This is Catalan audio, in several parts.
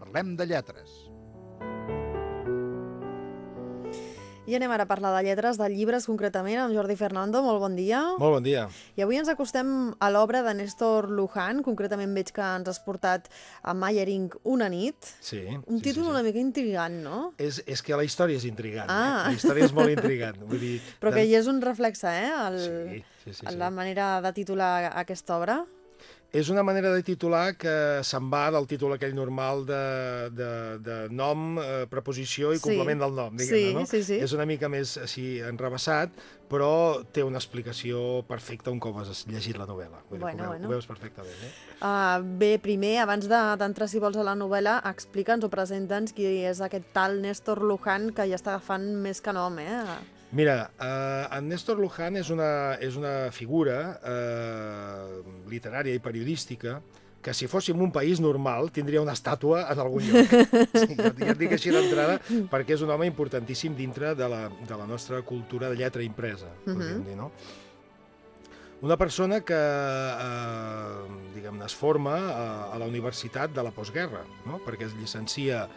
Parlem de lletres. I anem ara a parlar de lletres, de llibres concretament, amb Jordi Fernando. Molt bon dia. Molt bon dia. I avui ens acostem a l'obra de Néstor Luján. Concretament veig que ens has portat a Mayering una nit. Sí. Un sí, títol sí, sí. una mica intrigant, no? És, és que la història és intrigant. Ah. Eh? La història és molt intrigant. Vull dir, Però que hi és un reflexe, eh? El, Sí, sí, sí, sí. La manera de titular aquesta obra. És una manera de titular que se'n va del títol aquell normal de, de, de nom, eh, preposició i Sí. complement del nom, diguem-ne, Sí, no? sí, sí. És una mica més així enrebaçat, però té una explicació perfecta un cop has llegit la novel·la. Vull dir, Bueno, ho, bueno. ho veus perfectament, eh? Uh, bé, primer, abans de- d'entrar, si vols, a la novel·la, explica'ns o presenta'ns qui és aquest tal Néstor Luján que ja està agafant més que nom, eh? Mira, eh, en Néstor Luján és una, és una figura eh, literària i periodística que si fóssim un país normal tindria una estàtua en algun lloc. Sí, ja, et- dic així d'entrada perquè és un home importantíssim dintre de la, de la nostra cultura de lletra impresa, podríem Mhm. dir, no? Una persona que, eh, diguem-ne, es forma a, a la universitat de la postguerra, no? perquè es llicencia eh,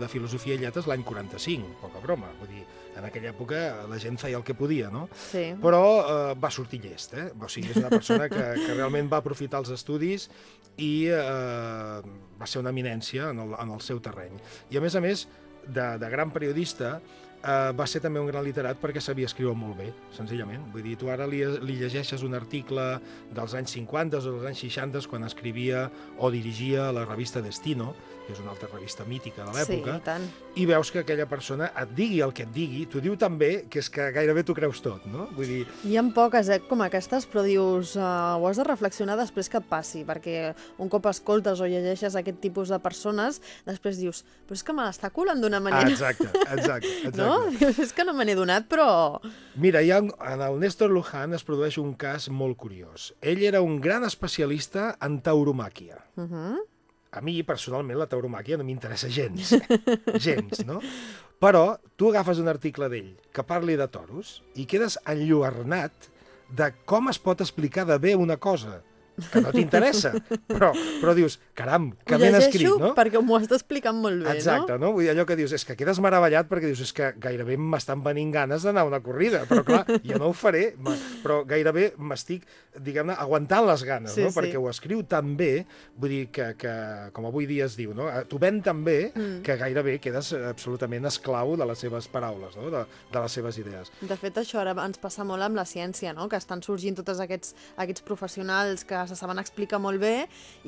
de Filosofia i Lletres l'any 45, poca broma. Vull dir, en aquella època la gent feia el que podia, no? Sí. Però eh, va sortir llest, eh? O sigui, és una persona que, que realment va aprofitar els estudis i eh, va ser una eminència en el, en el seu terreny. I a més a més, de, de gran periodista, eh, va ser també un gran literat perquè sabia escriure molt bé, senzillament. Vull dir, tu ara li, li llegeixes un article dels anys 50 o dels anys 60 quan escrivia o dirigia la revista Destino, que és una altra revista mítica de l'època, Sí, i tant. i veus que aquella persona et digui el que et digui, t'ho diu tan bé que és que gairebé t'ho creus tot, no? Vull dir, Hi ha poques, eh, com aquestes, però dius, uh, ho has de reflexionar després que et passi, perquè un cop escoltes o llegeixes aquest tipus de persones, després dius, però és que me l'està colant d'una manera, exacte, exacte, exacte. no? Dius, és que no me n'he donat, però... Mira, en en el Néstor Luján es produeix un cas molt curiós. Ell era un gran especialista en tauromàquia. Uh -huh. A mi, personalment, la tauromàquia no m'interessa gens. gens, no? Però tu agafes un article d'ell que parli de toros i quedes enlluernat de com es pot explicar de bé una cosa que no t'interessa, però, però dius, caram, que ben escrit, no? perquè m'ho has d'explicar molt bé, Exacte, no? Vull dir, allò que dius, és que quedes meravellat perquè dius, és que gairebé m'estan venint ganes d'anar a una corrida, però clar, jo no ho faré, però gairebé m'estic, diguem-ne, aguantant les ganes, Sí, no? sí. Perquè ho escriu tan bé, vull dir que, que com avui dia es diu, no? Eh, T'ho ven tan bé Mm. que gairebé quedes absolutament esclau de les seves paraules, no? De, de les seves idees. no? De fet, això ara ens passa molt amb la ciència, no? que estan sorgint tots aquests, aquests professionals que se saben explicar molt bé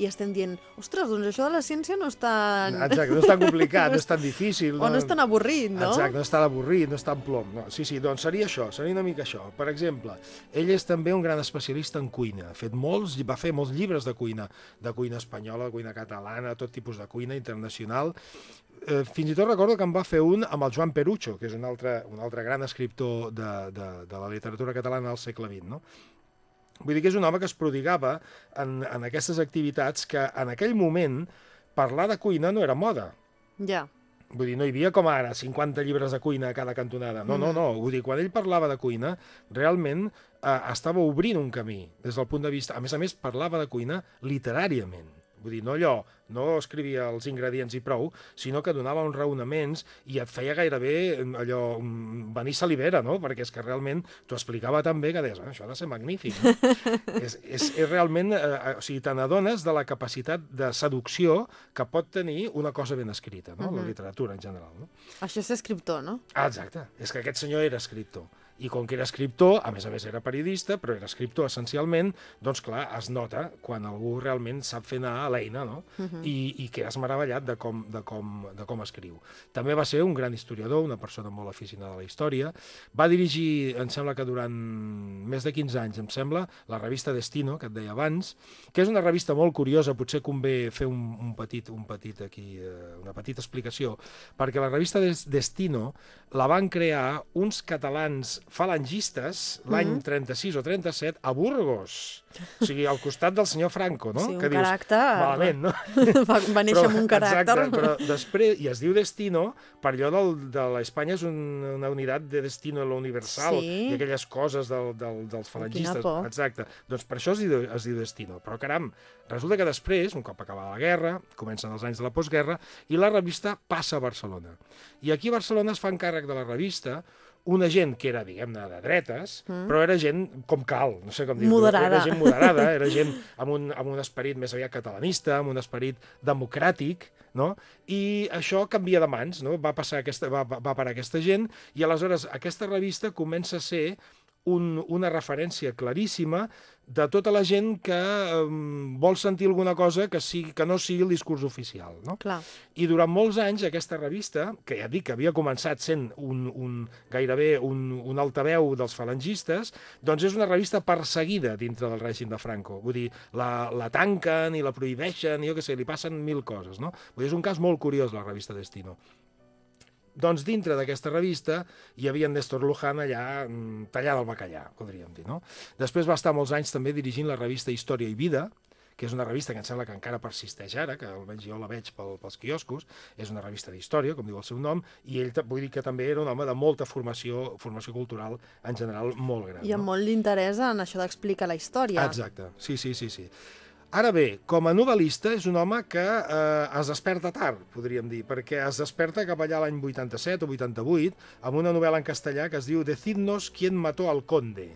i estem dient, ostres, doncs això de la ciència no és tan... Exacte, no és tan complicat, no és tan difícil. O no és tan avorrit, no? Exacte, no és tan avorrit, no és tan plom. No, sí, sí, doncs seria això, seria una mica això. Per exemple, ell és també un gran especialista en cuina. Ha fet molts, va fer molts llibres de cuina, de cuina espanyola, de cuina catalana, tot tipus de cuina internacional. Eh, fins i tot recordo que en va fer un amb el Joan Perucho, que és un altre, un altre gran escriptor de, de, de la literatura catalana del segle XX, no? Vull dir que és un home que es prodigava en, en aquestes activitats que en aquell moment parlar de cuina no era moda. Ja. Vull dir, no hi havia com ara 50 llibres de cuina a cada cantonada. No, no, no. Vull dir, quan ell parlava de cuina, realment eh, estava obrint un camí des del punt de vista... A més a més, parlava de cuina literàriament. Vull dir, no allò, no escrivia els ingredients i prou, sinó que donava uns raonaments i et feia gairebé mm, allò, mm, venir salivera, no? Perquè és que realment t'ho explicava tan bé que deies, ah, això ha de ser magnífic. No? és, és, és realment, eh, o sigui, te n'adones de la capacitat de seducció que pot tenir una cosa ben escrita, no? La literatura en general, no? Això és escriptor, no? Ah, exacte. És que aquest senyor era escriptor. I com que era escriptor, a més a més era periodista, però era escriptor essencialment, doncs clar, es nota quan algú realment sap fer anar a l'eina, no? I, I quedes meravellat de com, de, com, de com escriu. També va ser un gran historiador, una persona molt aficionada a la història. Va dirigir, em sembla que durant més de 15 anys, em sembla, la revista Destino, que et deia abans, que és una revista molt curiosa, potser convé fer un, un petit, un petit aquí, eh, una petita explicació, perquè la revista Des- Destino la van crear uns catalans falangistes l'any 36 o 37 a Burgos. O sigui, al costat del senyor Franco, no? Sí, un que dius, caràcter. Malament, no? va, va néixer amb un caràcter. Exacte, però després, i es diu Destino, per allò del, de l'Espanya és un, una unitat de Destino a lo universal, Sí. i aquelles coses del, del, del, dels falangistes. Exacte. Doncs per això es diu, es diu Destino. Però, caram, resulta que després, un cop acabada la guerra, comencen els anys de la postguerra, i la revista passa a Barcelona. I aquí a Barcelona es fa encàrrec de la revista una gent que era, diguem-ne, de dretes, mm. però era gent com cal, no sé com dir-ho. Moderada. Era gent moderada, era gent amb un, amb un esperit més aviat catalanista, amb un esperit democràtic, no? I això canvia de mans, no? Va passar aquesta, va, va va parar aquesta gent, i aleshores aquesta revista comença a ser un, una referència claríssima de tota la gent que um, vol sentir alguna cosa que, sigui, que no sigui el discurs oficial. No? Clar. I durant molts anys aquesta revista, que ja dic que havia començat sent un, un, gairebé un, un altaveu dels falangistes, doncs és una revista perseguida dintre del règim de Franco. Vull dir, la, la tanquen i la prohibeixen, i jo què sé, li passen mil coses. No? Vull dir, és un cas molt curiós, la revista Destino. Doncs dintre d'aquesta revista hi havia en Néstor Luján allà mm, tallant el bacallà, podríem dir, no? Després va estar molts anys també dirigint la revista Història i Vida, que és una revista que em sembla que encara persisteix ara, que almenys jo la veig pel, pels quioscos, és una revista d'història, com diu el seu nom, i ell vull dir que també era un home de molta formació, formació cultural en general molt gran. I amb no? molt d'interès en això d'explicar la història. Exacte, sí, sí, sí, sí. Ara bé, com a novel·lista és un home que eh, es desperta tard, podríem dir, perquè es desperta cap allà l'any 87 o 88 amb una novel·la en castellà que es diu Decidnos quién mató al conde,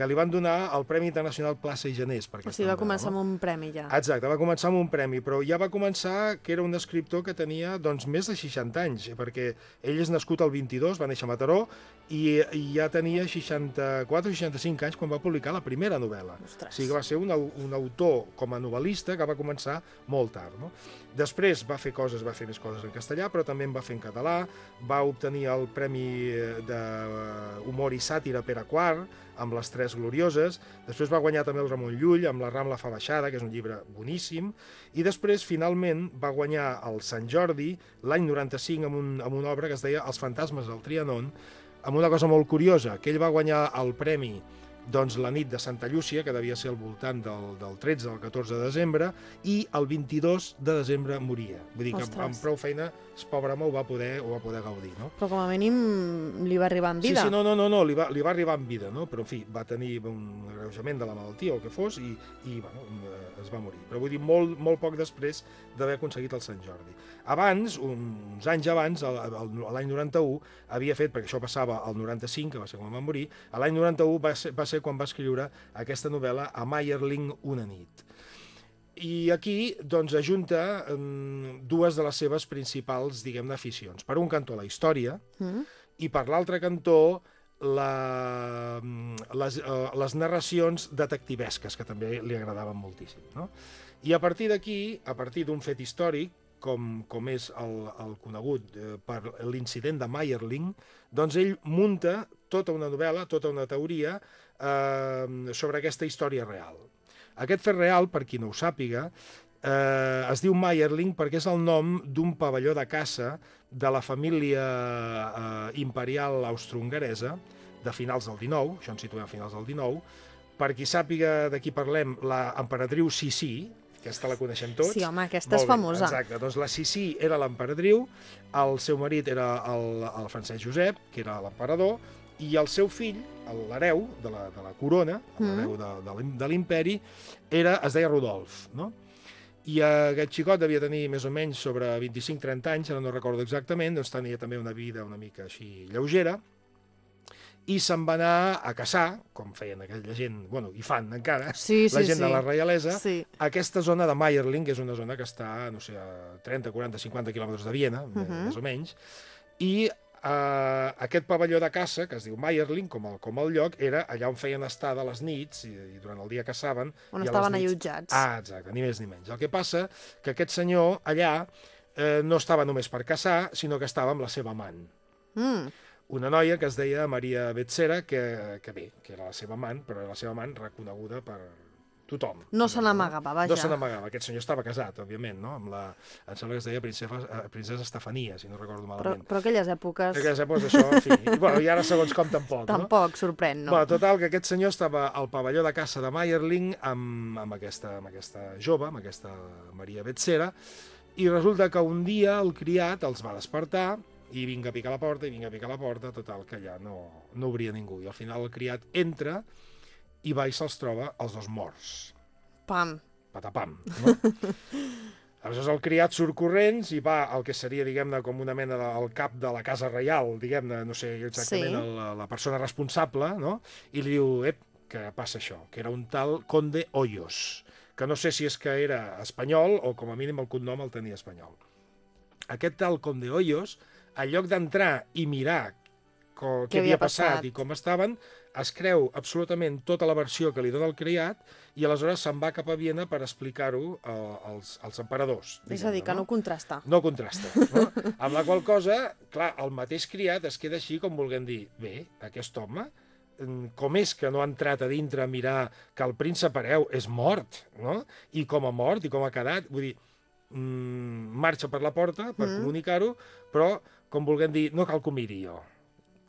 que li van donar el Premi Internacional Plaça i Genés. Per O sigui, va començar no? amb un premi ja. Exacte, va començar amb un premi, però ja va començar que era un escriptor que tenia doncs, més de 60 anys, perquè ell és nascut al 22, va néixer a Mataró, i, i ja tenia 64 o 65 anys quan va publicar la primera novel·la. Ostres. O sigui que va ser un, un autor com a novel·lista que va començar molt tard. No? Després va fer coses, va fer més coses en castellà, però també en va fer en català, va obtenir el Premi d'Humor i Sàtira Pere Quart, amb Les Tres Glorioses, després va guanyar també el Ramon Llull amb La Rambla fa baixada, que és un llibre boníssim, i després, finalment, va guanyar el Sant Jordi l'any 95 amb, un, amb una obra que es deia Els fantasmes del Trianon, amb una cosa molt curiosa, que ell va guanyar el premi doncs, la nit de Santa Llúcia, que devia ser al voltant del, del 13 al 14 de desembre, i el 22 de desembre moria. Vull dir que amb, amb prou feina, el pobre home ho va poder, ho va poder gaudir, no? Però com a mínim li va arribar en vida. Sí, sí, no, no, no, no li, va, li va arribar en vida, no? però en fi, va tenir un agreujament de la malaltia o el que fos i, i bueno, eh, es va morir. Però vull dir, molt, molt poc després d'haver aconseguit el Sant Jordi. Abans, uns anys abans, l'any 91, havia fet, perquè això passava al 95, que va ser quan va morir, l'any 91 va ser, va ser quan va escriure aquesta novel·la A Mayerling una nit. I aquí doncs, ajunta mm, dues de les seves principals, diguem-ne, aficions. Per un cantó, la història, Mm? i per l'altre cantó la, les, uh, les narracions detectivesques, que també li agradaven moltíssim. No? I a partir d'aquí, a partir d'un fet històric, com, com és el, el conegut eh, per l'incident de Mayerling, doncs ell munta tota una novel·la, tota una teoria eh, sobre aquesta història real. Aquest fet real, per qui no ho sàpiga, eh, es diu Mayerling perquè és el nom d'un pavelló de caça de la família eh, imperial austro-hongaresa de finals del 19, això ens situem a finals del 19. Per qui sàpiga de qui parlem, la emperatriu Sissi, aquesta la coneixem tots. Sí, home, aquesta és famosa. Exacte, doncs la Sissi era l'emperatriu, el seu marit era el, el Francesc Josep, que era l'emperador, i el seu fill, l'hereu de, la, de la corona, l'hereu de, de de l'imperi, era, es deia Rodolf, no? I aquest xicot devia tenir més o menys sobre 25-30 anys, ara no recordo exactament, doncs tenia també una vida una mica així lleugera, i se'n va anar a caçar, com feien aquella gent, bueno, i fan encara, Sí, sí, la gent sí. de la reialesa, Sí. aquesta zona de Mayerling, que és una zona que està, no sé, a 30, 40, 50 quilòmetres de Viena, uh Mhm. més o menys, i eh, aquest pavelló de caça, que es diu Mayerling, com el, com el lloc, era allà on feien estada les nits, i, i durant el dia caçaven. On estaven nits- allotjats. Ah, exacte, ni més ni menys. El que passa que aquest senyor allà eh, no estava només per caçar, sinó que estava amb la seva amant Mm. una noia que es deia Maria Betzera, que, que bé, que era la seva amant, però era la seva amant reconeguda per tothom. No se n'amagava, vaja. No se n'amagava. Aquest senyor estava casat, òbviament, no? Amb la, em sembla que es deia princesa, eh, princesa Estefania, si no recordo Però, malament. però aquelles èpoques aquelles èpoques això, en fi, i, bueno, i ara segons com tampoc, no? tampoc sorprèn, no? Bueno, total, que aquest senyor estava al pavelló de caça de Mayerling amb, amb, aquesta, amb aquesta jove, amb aquesta Maria Betzera, i resulta que un dia el criat els va despertar i vinga a picar la porta, i vinga a picar la porta, total, que allà no, no obria ningú. I al final el criat entra i va i se'ls troba els dos morts. Pam. Patapam, no? Aleshores el criat surt corrents i va al que seria, diguem-ne, com una mena del cap de la casa reial, diguem-ne, no sé exactament, Sí. el, la persona responsable, no? I li diu, ep, que passa això, que era un tal Conde Hoyos, que no sé si és que era espanyol o com a mínim el cognom el tenia espanyol. Aquest tal Conde Hoyos, en lloc d'entrar i mirar co, què, havia passat, passat? i com estaven, es creu absolutament tota la versió que li dona el criat i aleshores se'n va cap a Viena per explicar-ho eh, als, als emperadors. És a dir, que no contrasta. no contrasta. No? Amb la qual cosa, clar, el mateix criat es queda així com volguem dir, bé, aquest home, mm, com és que no ha entrat a dintre a mirar que el príncep hereu és mort, no? I com ha mort i com ha quedat, vull dir, mm, marxa per la porta per Mm. comunicar-ho, però, com volguem dir, no cal que ho miri jo.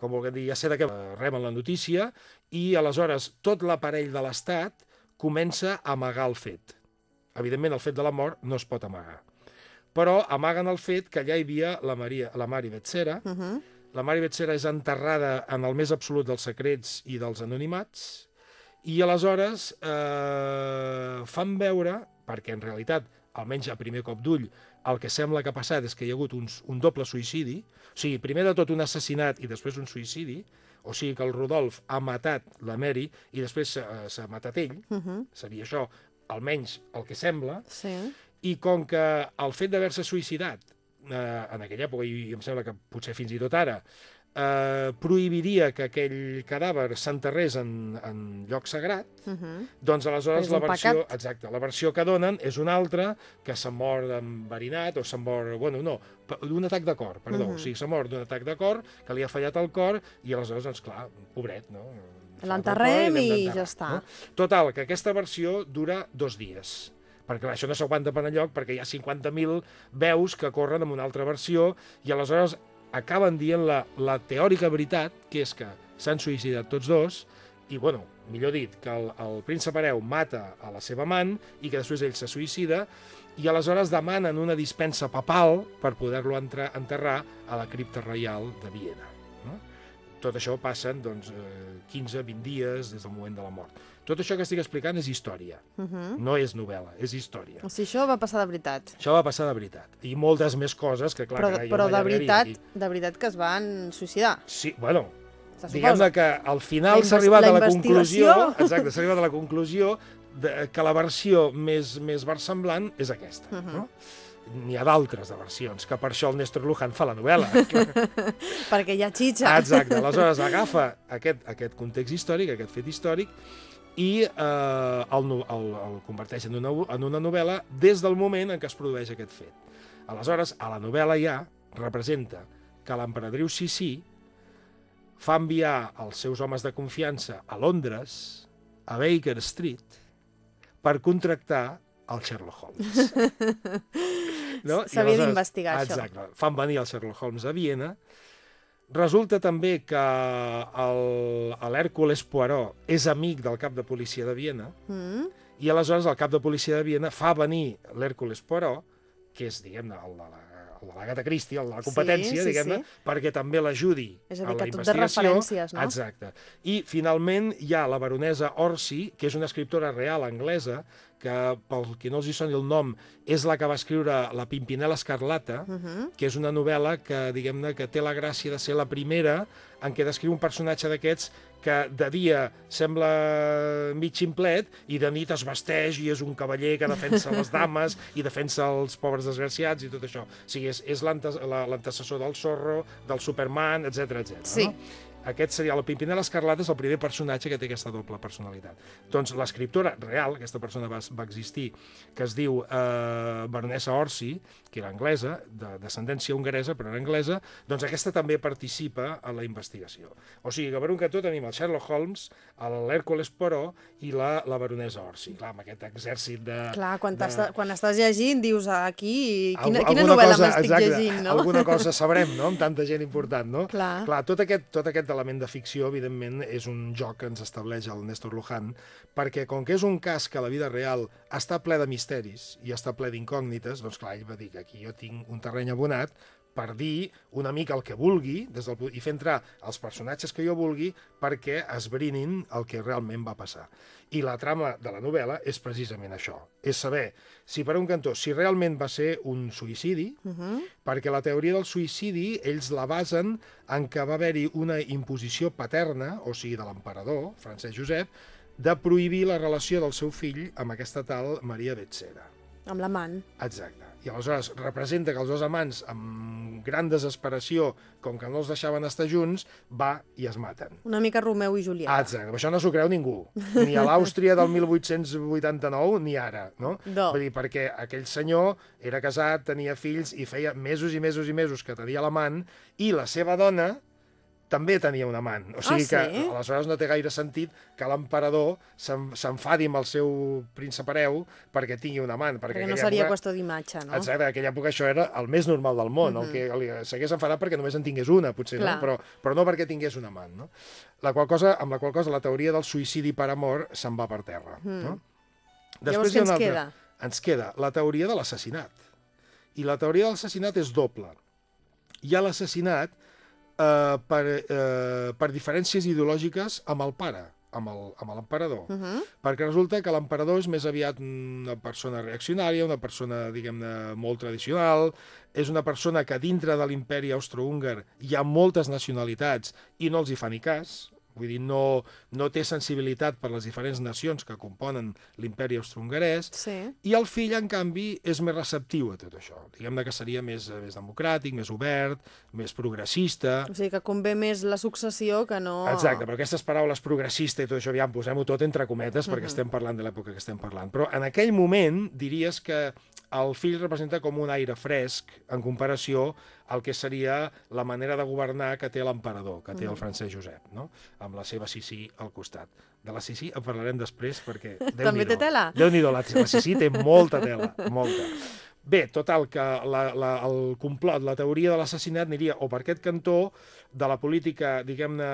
Com volguem dir, ja sé de què reben la notícia i aleshores tot l'aparell de l'Estat comença a amagar el fet. Evidentment, el fet de la mort no es pot amagar però amaguen el fet que allà hi havia la, Maria, la Mari Betsera. Uh -huh. La Mari Betsera és enterrada en el més absolut dels secrets i dels anonimats, i aleshores eh, fan veure, perquè en realitat, almenys a primer cop d'ull, el que sembla que ha passat és que hi ha hagut un, un doble suïcidi, o sigui, primer de tot un assassinat i després un suïcidi, o sigui que el Rodolf ha matat la Mary i després s'ha s'ha matat ell, Uh -huh. seria això, almenys el que sembla, Sí. i com que el fet d'haver-se suïcidat eh, en aquella època, i em sembla que potser fins i tot ara, eh, prohibiria que aquell cadàver s'enterrés en, en lloc sagrat, Uh -huh. doncs aleshores la versió, pecat. exacte, la versió que donen és una altra, que s'ha mort enverinat o s'ha mort, bueno, no, d'un atac de cor, perdó, Mhm. o sigui, s'ha mort d'un atac de cor, que li ha fallat el cor, i aleshores, doncs clar, pobret, no? L'enterrem i d'enterrar, ja està. No? Total, que aquesta versió dura dos dies perquè clar, això no s'aguanta per enlloc perquè hi ha 50.000 veus que corren amb una altra versió i aleshores acaben dient la, la teòrica veritat, que és que s'han suïcidat tots dos i, bueno, millor dit, que el, el príncep hereu mata a la seva amant i que després ell se suïcida i aleshores demanen una dispensa papal per poder-lo enterrar a la cripta reial de Viena. No? Tot això passen doncs, eh, 15-20 dies des del moment de la mort. Tot això que estic explicant és història, Uh -huh. no és novel·la, és història. O sigui, això va passar de veritat. Això va passar de veritat. I moltes més coses que, clar, però que jo però de veritat, aquí. de veritat que es van suïcidar. Sí, bueno, diguem-ne suposa. que al final s'ha arribat la a la conclusió... Exacte, s'ha arribat a la conclusió de, que la versió més, més versemblant és aquesta. Mhm. no? N'hi ha d'altres de versions, que per això el Néstor Luján fa la novel·la. Perquè hi ha xitxa. Exacte, aleshores agafa aquest, aquest context històric, aquest fet històric, i eh, el, el, el converteix en una, en una novel·la des del moment en què es produeix aquest fet. Aleshores, a la novel·la ja representa que l'emperadriu Sissi fa enviar els seus homes de confiança a Londres, a Baker Street, per contractar el Sherlock Holmes. No? S'havia d'investigar, això. Exacte. Fan venir el Sherlock Holmes a Viena. Resulta també que l'Hèrcules Poirot és amic del cap de policia de Viena Mm. i aleshores el cap de policia de Viena fa venir l'Hèrcules Poirot, que és, diguem-ne, el de la el de l'Agatha Christie, el de la Sí, competència, sí, diguem-ne, sí. perquè també l'ajudi a a dir, la tot de investigació. no? Exacte. I, finalment, hi ha la baronesa Orsi, que és una escriptora real anglesa, que, pel que no els hi soni el nom, és la que va escriure La Pimpinela Escarlata, Uh -huh. que és una novel·la que, diguem-ne, que té la gràcia de ser la primera en què descriu un personatge d'aquests que de dia sembla mig ximplet i de nit es vesteix i és un cavaller que defensa les dames i defensa els pobres desgraciats i tot això. O sigui, és, és l'antecessor del Zorro, del Superman, etc etc. Sí. No? Aquest seria la Pimpinela Escarlata, és el primer personatge que té aquesta doble personalitat. Doncs l'escriptora real, aquesta persona va, va existir, que es diu eh, Baronessa Orsi, que era anglesa, de descendència hongaresa, però era anglesa, doncs aquesta també participa en la investigació. O sigui que per un cantó tenim el Sherlock Holmes, l'Hèrcules Poirot i la, la Baronessa Orsi. Clar, amb aquest exèrcit de... Clar, quan, de- de... quan estàs llegint dius aquí quina, quina novel·la m'estic llegint, no? Alguna cosa sabrem, no?, amb tanta gent important, no? Clar. Clar, tot aquest, tot aquest element de ficció, evidentment, és un joc que ens estableix el Néstor Luján, perquè com que és un cas que a la vida real està ple de misteris i està ple d'incògnites, doncs clar, ell va dir que aquí jo tinc un terreny abonat per dir una mica el que vulgui des del, i fer entrar els personatges que jo vulgui perquè esbrinin el que realment va passar. I la trama de la novel·la és precisament això, és saber si per un cantó, si realment va ser un suïcidi, uh -huh. perquè la teoria del suïcidi ells la basen en que va haver-hi una imposició paterna, o sigui, de l'emperador, Francesc Josep, de prohibir la relació del seu fill amb aquesta tal Maria Betsera. Amb l'amant. Exacte. I aleshores representa que els dos amants, amb gran desesperació, com que no els deixaven estar junts, va i es maten. Una mica Romeu i Julieta. Exacte, això no s'ho creu ningú. Ni a l'Àustria del 1889, ni ara, no? No. Vull dir, perquè aquell senyor era casat, tenia fills, i feia mesos i mesos i mesos que tenia l'amant, i la seva dona també tenia un amant. O sigui Ah, que sí? aleshores no té gaire sentit que l'emperador s'en- s'enfadi amb el seu príncep hereu perquè tingui un amant. Perquè, Perquè no seria època- qüestió d'imatge, no? Exacte, en aquella època això era el més normal del món, el que li s'hagués enfadat perquè només en tingués una, potser, Clar. no? Però, però no perquè tingués un amant, no? La qual cosa, amb la qual cosa la teoria del suïcidi per amor se'n va per terra, no? Llavors, hi què ens altra- queda? Ens queda la teoria de l'assassinat. I la teoria de l'assassinat és doble. Hi ha l'assassinat eh, per, eh, per diferències ideològiques amb el pare, amb l'emperador. Uh -huh. Perquè resulta que l'emperador és més aviat una persona reaccionària, una persona, diguem-ne, molt tradicional, és una persona que dintre de l'imperi austro-húngar hi ha moltes nacionalitats i no els hi fa ni cas, vull dir, no, no té sensibilitat per les diferents nacions que componen l'imperi austro-hongarès, Sí. i el fill, en canvi, és més receptiu a tot això. Diguem-ne que seria més, eh, més democràtic, més obert, més progressista... O sigui que convé més la successió que no... Exacte, però aquestes paraules progressista i tot això, aviam, posem-ho tot entre cometes perquè estem parlant de l'època que estem parlant. Però en aquell moment diries que el fill representa com un aire fresc en comparació al que seria la manera de governar que té l'emperador, que té el Francesc Josep, no? amb la seva Sissi al costat. De la Sissi en parlarem després perquè... També té tela? Déu-n'hi-do, la, la Sissi té molta tela, molta. Bé, total, que la, la, el complot, la teoria de l'assassinat aniria o per aquest cantó de la política, diguem-ne,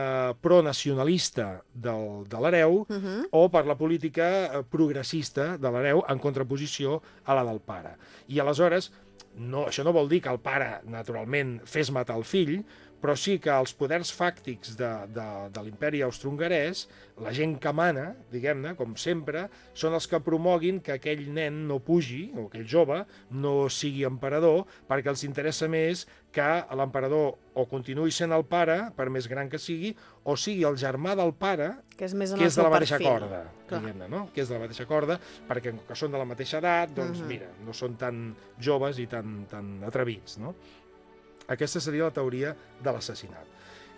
pronacionalista del, de l'hereu Uh -huh. o per la política eh, progressista de l'hereu en contraposició a la del pare. I aleshores, no, això no vol dir que el pare, naturalment, fes matar el fill, però sí que els poders fàctics de, de, de l'imperi austro-hongarès, la gent que mana, diguem-ne, com sempre, són els que promoguin que aquell nen no pugi, o aquell jove, no sigui emperador, perquè els interessa més que l'emperador o continuï sent el pare, per més gran que sigui, o sigui el germà del pare, Que és més que és de la mateixa perfil. corda, diguem-ne, no? Que és de la mateixa corda, perquè que són de la mateixa edat, doncs Mhm. mira, no són tan joves i tan, tan atrevits, no? Aquesta seria la teoria de l'assassinat.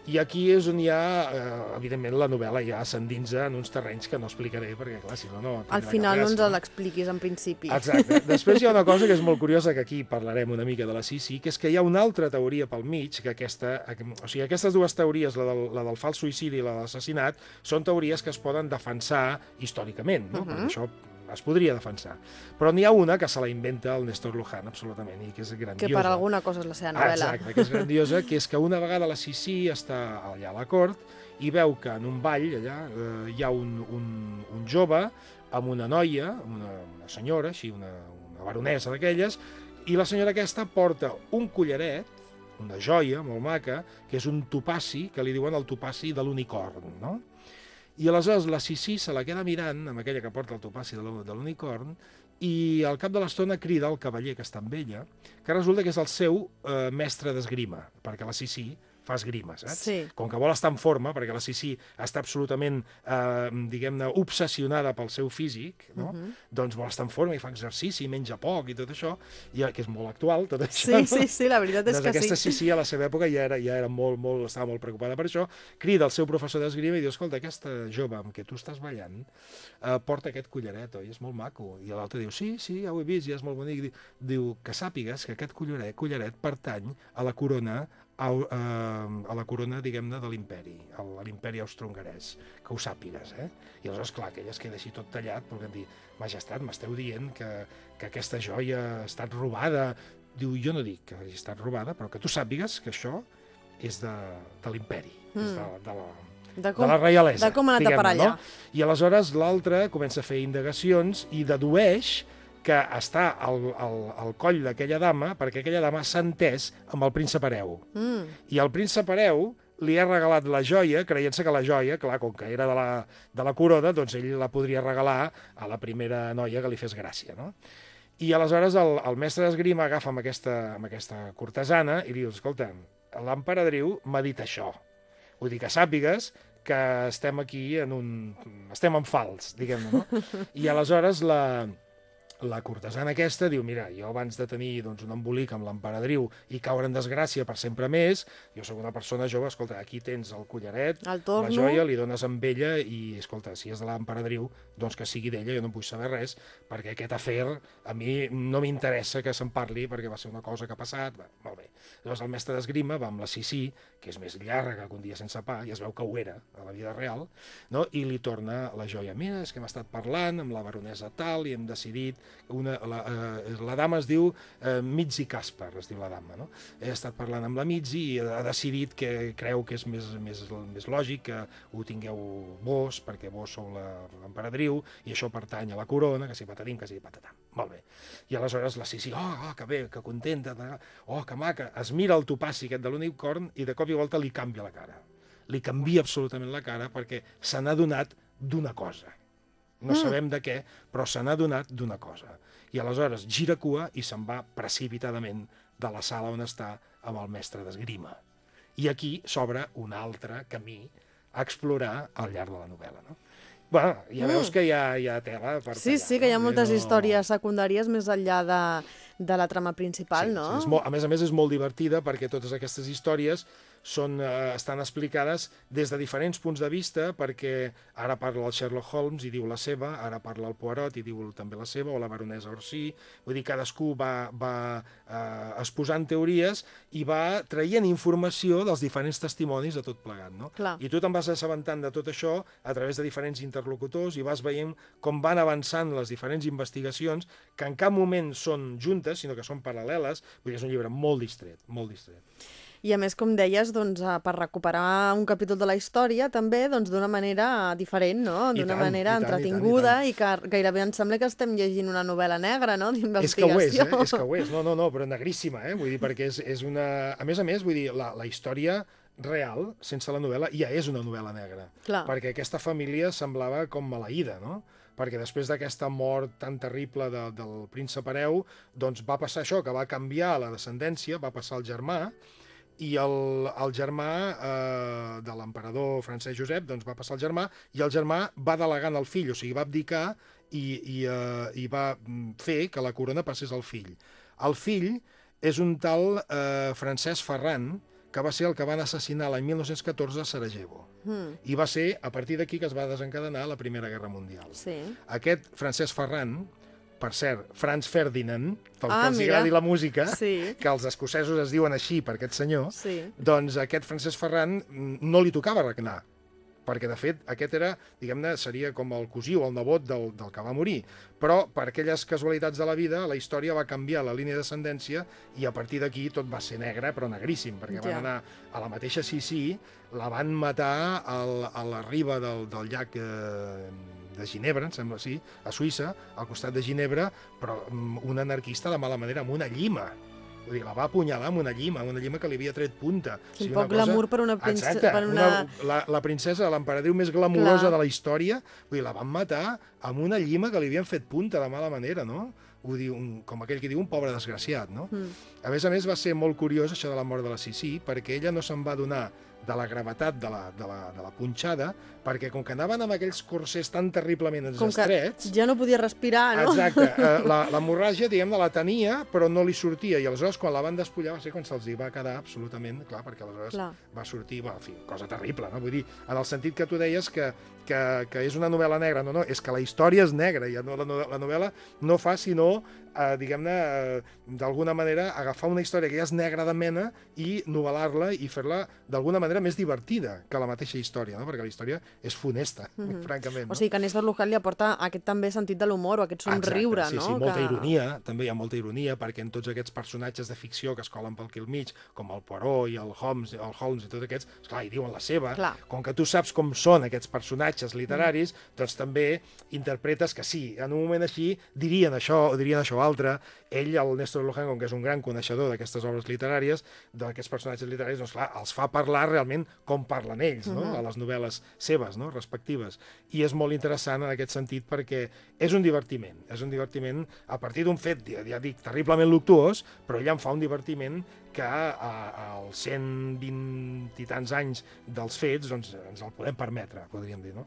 I aquí és on hi ha, eh, evidentment, la novel·la ja s'endinsa en uns terrenys que no explicaré, perquè, clar, si no, no... Al final no ens l'expliquis en principi. Exacte. Després hi ha una cosa que és molt curiosa, que aquí parlarem una mica de la Sisi, que és que hi ha una altra teoria pel mig, que aquesta, o sigui, aquestes dues teories, la del, la del fals suïcidi i la de l'assassinat, són teories que es poden defensar històricament, no? Uh. -huh. això es podria defensar. Però n'hi ha una que se la inventa el Néstor Luján, absolutament, i que és grandiosa. que per alguna cosa és la seva Ah, novel·la. Exacte, que és grandiosa, que és que una vegada la Sissi està allà a la cort i veu que en un ball allà eh, hi ha un, un, un jove amb una noia, una, una senyora, així, una, una baronesa d'aquelles, i la senyora aquesta porta un collaret, una joia molt maca, que és un topaci, que li diuen el topaci de l'unicorn, no? I aleshores la Sissi se la queda mirant, amb aquella que porta el l'u- de l'unicorn, i al cap de l'estona crida el cavaller que està amb ella, que resulta que és el seu eh, mestre d'esgrima, perquè la Sissi fa esgrima, saps? Sí. Com que vol estar en forma, perquè la Sissi està absolutament, eh, diguem-ne, obsessionada pel seu físic, no? Mhm. doncs vol estar en forma i fa exercici, i menja poc i tot això, i, que és molt actual, tot això. Sí, sí, sí, la veritat és doncs que aquesta sí. Sissi a la seva època ja era, ja era molt, molt, estava molt preocupada per això, crida el seu professor d'esgrima i diu, escolta, aquesta jove amb què tu estàs ballant eh, porta aquest collaret, oi? És molt maco. I l'altre diu, sí, sí, ja ho he vist, ja és molt bonic. Diu que sàpigues que aquest collaret, collaret pertany a la corona au, eh, a la corona, diguem-ne, de l'imperi, a l'imperi austro-hongarès, que ho sàpigues, eh? I aleshores, clar, que ella es queda així tot tallat, perquè em diu, majestat, m'esteu dient que, que aquesta joia ha estat robada. Diu, jo no dic que hagi estat robada, però que tu sàpigues que això és de, de l'imperi, mm. és de, de la, De de com, la reialesa. de com ha anat a diguem-ne, parar allà. No? I aleshores l'altre comença a fer indagacions i dedueix que està al, al, al coll d'aquella dama perquè aquella dama s'ha entès amb el príncep hereu. Mm. I el príncep hereu li ha regalat la joia, creient-se que la joia, clar, com que era de la, de la corona, doncs ell la podria regalar a la primera noia que li fes gràcia, no? I aleshores el, el mestre d'esgrima agafa amb aquesta, amb aquesta cortesana i diu, escolta, l'emperadriu m'ha dit això. Vull dir que sàpigues que estem aquí en un... estem en fals, diguem-ne, no? I aleshores la, la cortesana aquesta diu, mira, jo abans de tenir doncs, un embolic amb l'emperadriu i caure en desgràcia per sempre més, jo sóc una persona jove, escolta, aquí tens el collaret, El torno. la joia, li dones amb ella i, escolta, si és de l'emperadriu, doncs que sigui d'ella, jo no en vull saber res, perquè aquest afer a mi no m'interessa que se'n parli perquè va ser una cosa que ha passat, va, molt bé. Llavors el mestre d'esgrima va amb la Sissi, que és més llarga que un dia sense pa, i es veu que ho era a la vida real, no? i li torna la joia. Mira, és que hem estat parlant amb la baronesa tal i hem decidit una, la, eh, la dama es diu eh, Mitzi Casper, es diu la dama, no? He estat parlant amb la Mitzi i ha decidit que creu que és més, més, més lògic que ho tingueu vos, perquè vos sou l'emperadriu i això pertany a la corona, que si patatim, que si patatam. Molt bé. I aleshores la Sissi, oh, oh, que bé, que contenta, ta- oh, que maca, es mira el topaci aquest de l'unicorn i de cop i volta li canvia la cara. Li canvia absolutament la cara perquè se n'ha donat d'una cosa. No Mm. sabem de què, però se n'ha donat d'una cosa. I aleshores gira cua i se'n va precipitadament de la sala on està amb el mestre d'esgrima. I aquí s'obre un altre camí a explorar al llarg de la novel·la. No? Bueno, ja Mm. veus que hi ha, hi ha tela per Sí, tallar, sí, que hi ha no? moltes No- històries secundàries més enllà de, de la trama principal, sí, no? Sí, és molt, a més a més és molt divertida perquè totes aquestes històries són, eh, estan explicades des de diferents punts de vista perquè ara parla el Sherlock Holmes i diu la seva, ara parla el Poirot i diu també la seva, o la baronesa Orsí, vull dir, cadascú va, va eh, exposant teories i va traient informació dels diferents testimonis de tot plegat, no? Clar. I tu te'n vas assabentant de tot això a través de diferents interlocutors i vas veient com van avançant les diferents investigacions, que en cap moment són juntes, sinó que són paral·leles. Vull dir, és un llibre molt distret, molt distret. I a més, com deies, doncs, eh, per recuperar un capítol de la història, també doncs, d'una manera diferent, no? D'una manera i tant, i tant, i entretinguda tant. i, que gairebé em sembla que estem llegint una novel·la negra, no?, És que ho és, d'investigació. eh? És que ho és. No, no, no, però negríssima, eh? Vull dir, perquè és, és una... A més a més, vull dir, la, la història real, sense la novel·la, ja és una novel·la negra. Clar. Perquè aquesta família semblava com maleïda, no? perquè després d'aquesta mort tan terrible de, del príncep hereu, doncs va passar això, que va canviar la descendència, va passar al germà, i el, el germà eh, de l'emperador Francesc Josep doncs va passar al germà, i el germà va delegar en el fill, o sigui, va abdicar i, i, eh, i va mm, fer que la corona passés al fill. El fill és un tal eh, Francesc Ferran, que va ser el que van assassinar l'any 1914 a Sarajevo. Mm, I va ser a partir d'aquí que es va desencadenar la Primera Guerra Mundial. sí. Aquest Francesc Ferran, per cert, Franz Ferdinand, pel Ah, que els mira. agradi la música, Sí. que els escocesos es diuen així per aquest senyor, Sí. doncs aquest Francesc Ferran no li tocava regnar, perquè de fet aquest era, diguem-ne, seria com el cosí o el nebot del, del que va morir. Però per aquelles casualitats de la vida, la història va canviar la línia d'ascendència i a partir d'aquí tot va ser negre, però negríssim, perquè Ja. van anar a la mateixa Sissi, la van matar al, a la riba del, del llac eh, de Ginebra, em sembla, sí, a Suïssa, al costat de Ginebra, però mm, un anarquista de mala manera, amb una llima. Vull dir, la va apunyalar amb una llima, una llima que li havia tret punta. O Quin sigui, poc una cosa- glamour per una princesa... Exacte, Per una... la, la princesa, l'emperadriu més glamurosa Clar. de la història, vull dir, la van matar amb una llima que li havien fet punta de mala manera, no? Vull dir, un, com aquell que diu, un pobre desgraciat, no? Mm. A més a més, va ser molt curiós això de la mort de la Sissi, perquè ella no se'n va donar de la gravetat de la, de, la, de la punxada, perquè com que anaven amb aquells corsers tan terriblement Com estrets... ja no podia respirar, no? Exacte, eh, la- l'hemorràgia, diguem la tenia, però no li sortia, i aleshores quan la van despullar va ser quan se'ls va quedar absolutament, clar, perquè aleshores Clar. va sortir, bueno, en fi, cosa terrible, no? Vull dir, en el sentit que tu deies que, que, que és una novel·la negra, no, no, és que la història és negra, i no, la, no- la novel·la no fa sinó, eh, diguem-ne, eh, d'alguna manera, agafar una història que ja és negra de mena i novel·lar-la i fer-la d'alguna manera més divertida que la mateixa història, no? perquè la història és funesta, francament. Mhm. O sigui que Néstor Luján li aporta aquest també sentit de l'humor o aquest somriure, Exacte, sí, no? Sí, molta que... ironia, també hi ha molta ironia, perquè en tots aquests personatges de ficció que es colen pel aquí al mig, com el Poirot i el Holmes, el Holmes i tots aquests, esclar, hi diuen la seva. Clar. Com que tu saps com són aquests personatges, personatges literaris, doncs també interpretes que sí, en un moment així dirien això o dirien això altre. Ell, el Néstor Luján, com que és un gran coneixedor d'aquestes obres literàries, d'aquests personatges literaris, doncs clar, els fa parlar realment com parlen ells, no? a les novel·les seves, no? respectives. I és molt interessant en aquest sentit perquè és un divertiment, és un divertiment a partir d'un fet, ja, dic, terriblement luctuós, però ell en fa un divertiment que a, als 120 i tants anys dels fets doncs, ens el podem permetre, podríem dir, no?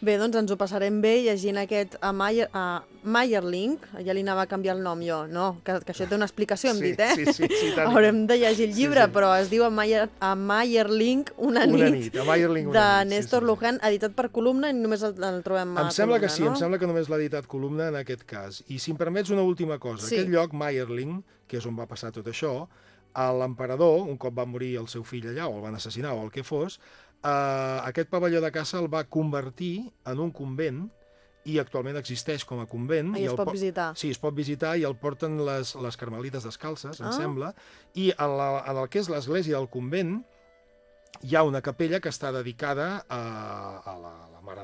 Bé, doncs ens ho passarem bé llegint aquest a, Mayer, a Mayerling, ja li anava a canviar el nom jo, no? Que, que això té una explicació, hem Sí, dit, eh? sí, sí, sí, tant Haurem de llegir el Sí, llibre, sí. però es diu a, Mayer, a Mayerling una, Una nit, nit, a Mayerling una de nit, sí, Néstor sí. Luján, editat per columna i només el, el trobem a Em sembla que sí, no? em sembla que només l'ha editat columna en aquest cas. I si em permets una última cosa, Sí. aquest lloc, Mayerling, que és on va passar tot això, l'emperador, un cop va morir el seu fill allà, o el van assassinar, o el que fos, eh, aquest pavelló de caça el va convertir en un convent i actualment existeix com a convent. Ah, i es pot po- visitar. Sí, es pot visitar i el porten les, les carmelites descalces, em Ah. sembla, i en, la, en el que és l'església del convent hi ha una capella que està dedicada a, a, la,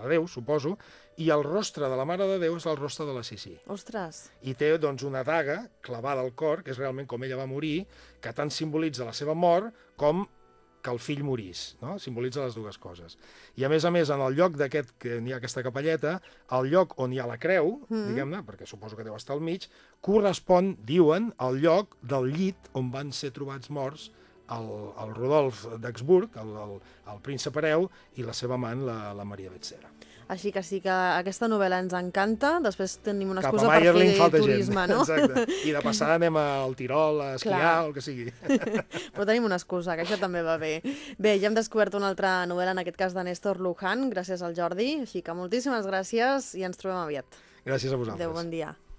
de Déu, suposo, i el rostre de la Mare de Déu és el rostre de la Sissi. Ostres, I té doncs, una daga clavada al cor, que és realment com ella va morir, que tant simbolitza la seva mort com que el fill morís, no? simbolitza les dues coses. I a més a més, en el lloc d'aquest que n'hi ha aquesta capelleta, el lloc on hi ha la creu, mm. diguem-ne, perquè suposo que deu estar al mig, correspon, diuen, al lloc del llit on van ser trobats morts el, el Rodolf d'Habsburg, el, el, el príncep hereu, i la seva amant, la, la Maria Betzera. Així que sí que aquesta novel·la ens encanta, després tenim una excusa per fer turisme, gent. no? Exacte. I de passada anem al Tirol a esquiar Clar. o el que sigui. Però tenim una excusa, que això també va bé. Bé, ja hem descobert una altra novel·la, en aquest cas de Néstor Luján, gràcies al Jordi, així que moltíssimes gràcies i ens trobem aviat. Gràcies a vosaltres. Adéu, bon dia.